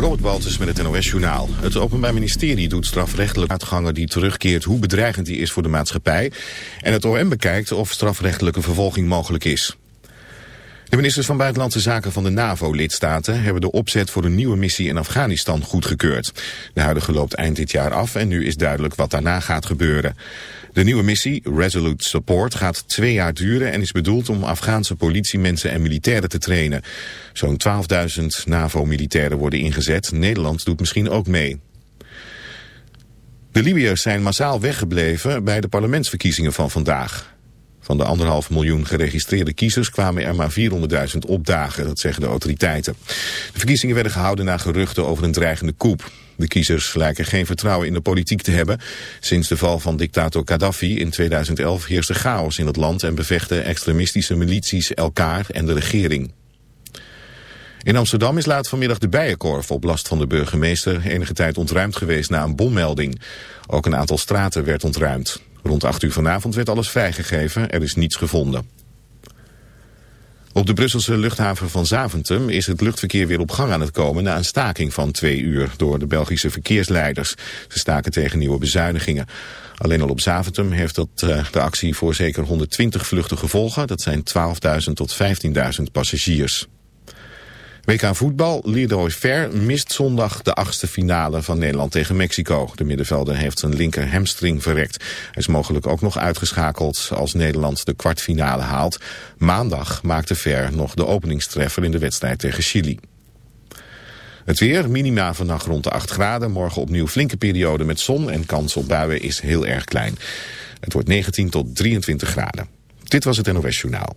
Robert Baltus met het NOS Journaal. Het Openbaar Ministerie doet strafrechtelijk uitganger die terugkeert hoe bedreigend die is voor de maatschappij. En het OM bekijkt of strafrechtelijke vervolging mogelijk is. De ministers van Buitenlandse Zaken van de NAVO-lidstaten hebben de opzet voor een nieuwe missie in Afghanistan goedgekeurd. De huidige loopt eind dit jaar af en nu is duidelijk wat daarna gaat gebeuren. De nieuwe missie, Resolute Support, gaat twee jaar duren en is bedoeld om Afghaanse politiemensen en militairen te trainen. Zo'n 12.000 NAVO-militairen worden ingezet. Nederland doet misschien ook mee. De Libiërs zijn massaal weggebleven bij de parlementsverkiezingen van vandaag. Van de anderhalf miljoen geregistreerde kiezers kwamen er maar 400.000 opdagen, dat zeggen de autoriteiten. De verkiezingen werden gehouden na geruchten over een dreigende coup. De kiezers lijken geen vertrouwen in de politiek te hebben. Sinds de val van dictator Gaddafi in 2011 heerste chaos in het land en bevechten extremistische milities elkaar en de regering. In Amsterdam is laat vanmiddag de Bijenkorf op last van de burgemeester enige tijd ontruimd geweest na een bommelding. Ook een aantal straten werd ontruimd. Rond 8 uur vanavond werd alles vrijgegeven, er is niets gevonden. Op de Brusselse luchthaven van Zaventem is het luchtverkeer weer op gang aan het komen na een staking van twee uur door de Belgische verkeersleiders. Ze staken tegen nieuwe bezuinigingen. Alleen al op Zaventem heeft dat, uh, de actie voor zeker 120 vluchten gevolgen. Dat zijn 12.000 tot 15.000 passagiers. WK voetbal, Leroy Fair mist zondag de achtste finale van Nederland tegen Mexico. De middenvelder heeft zijn linker hamstring verrekt. Hij is mogelijk ook nog uitgeschakeld als Nederland de kwartfinale haalt. Maandag maakte Fair nog de openingstreffer in de wedstrijd tegen Chili. Het weer, minima vannacht rond de 8 graden. Morgen opnieuw flinke periode met zon en kans op buien is heel erg klein. Het wordt 19 tot 23 graden. Dit was het NOS Journaal.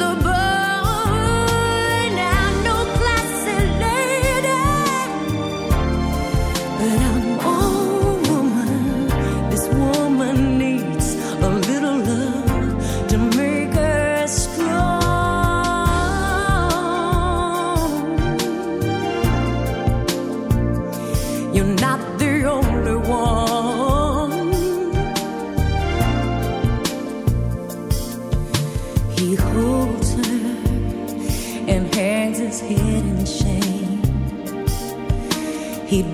the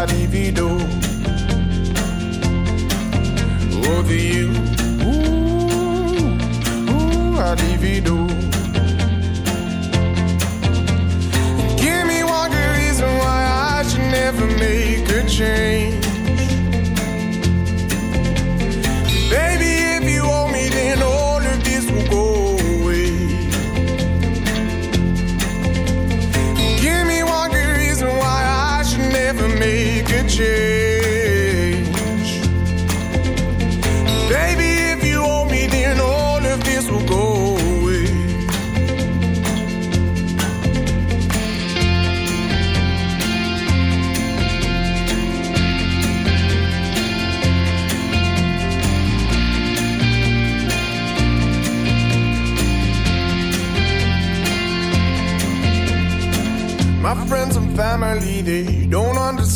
ooh, I divido. Over you, ooh, ooh, I divido. Give me one good reason why I should never make a change.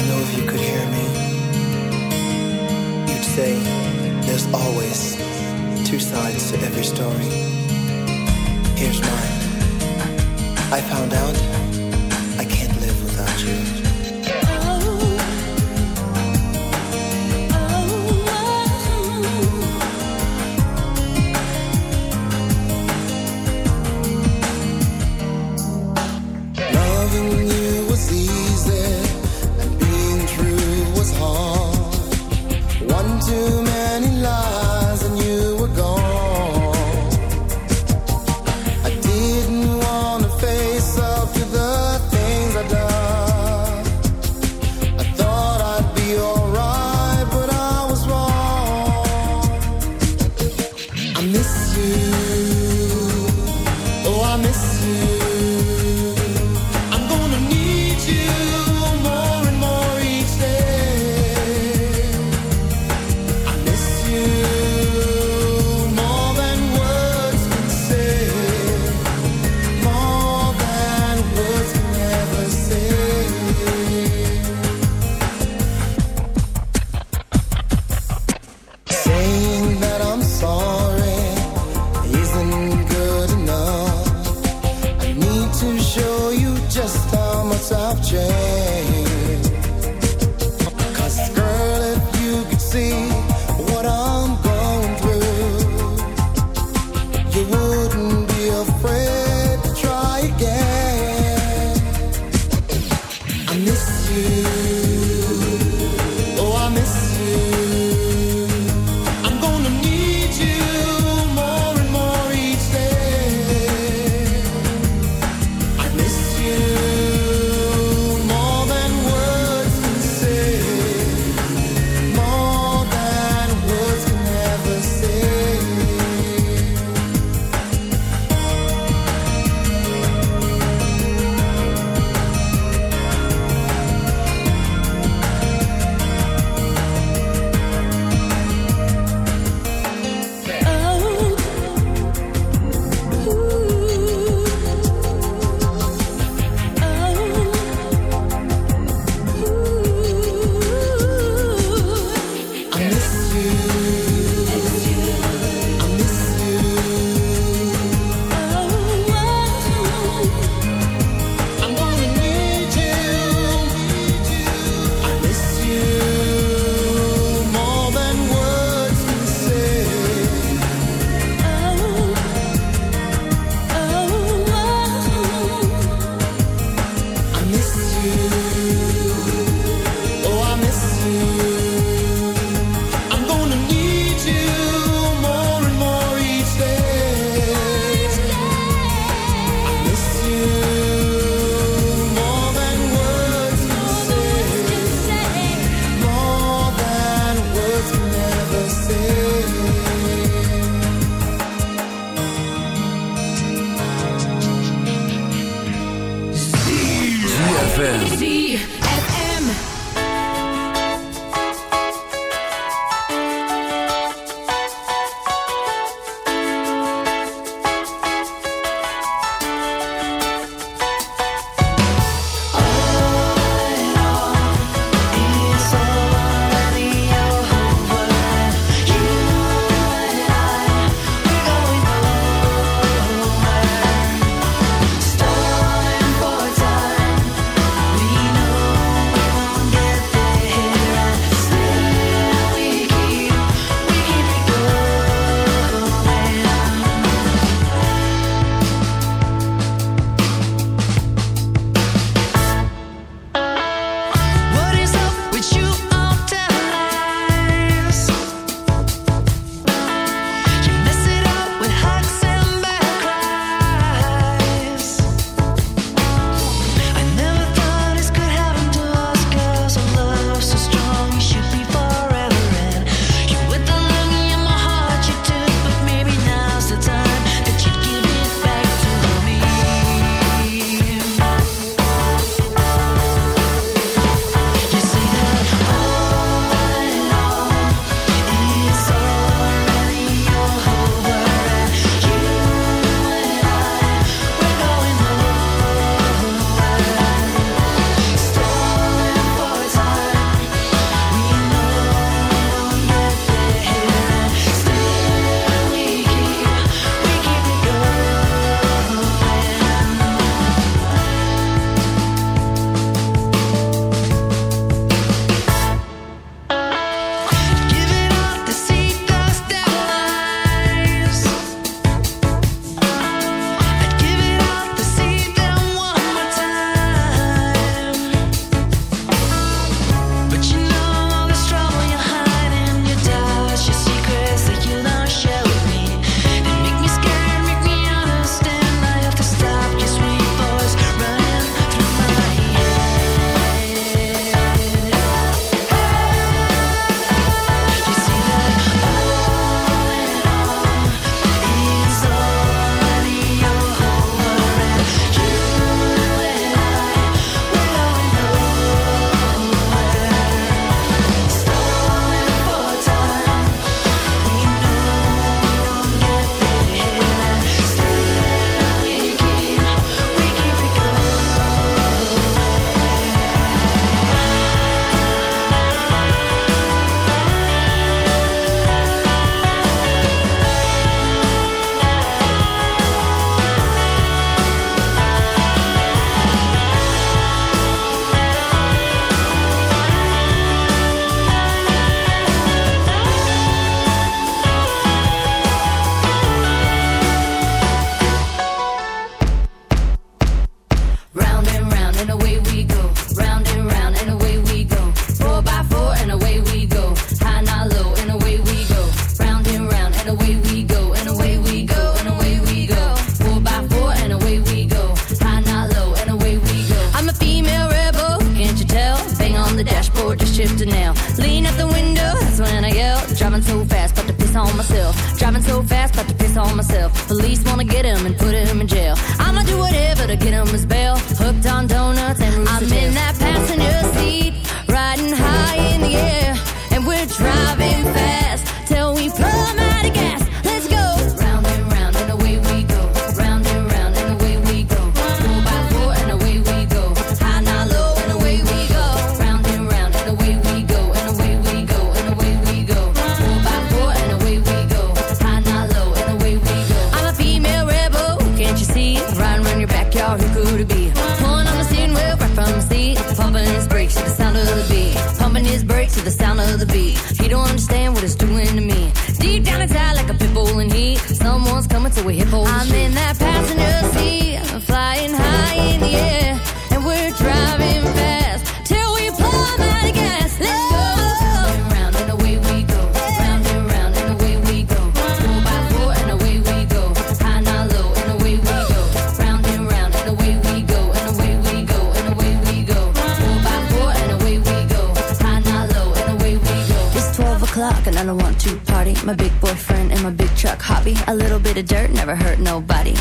I know if you could hear me, you'd say there's always two sides to every story. Here's mine. I found out I can't live without you.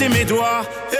compté mes doigts.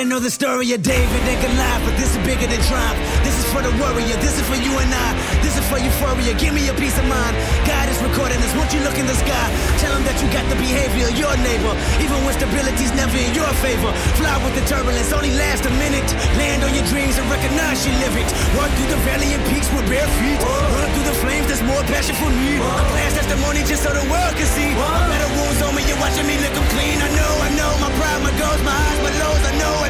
Everybody know the story of David and Goliath, but this is bigger than triumph. This is for the warrior. This is for you and I. This is for euphoria. Give me a peace of mind. God is recording this. Won't you look in the sky? Tell him that you got the behavior of your neighbor, even when stability's never in your favor. Fly with the turbulence, only last a minute. Land on your dreams and recognize you live it. Walk through the valley and peaks with bare feet. Run through the flames. There's more passion for me. A blast testimony just so the world can see. Better wounds on me. You're watching me lick 'em clean. I know, I know. My pride, my goals, my highs, my lows. I know, I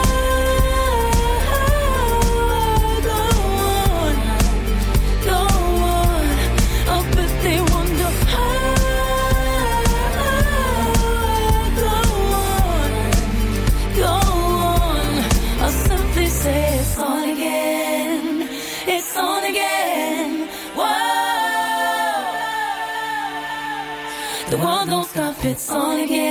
Stop. It's on again.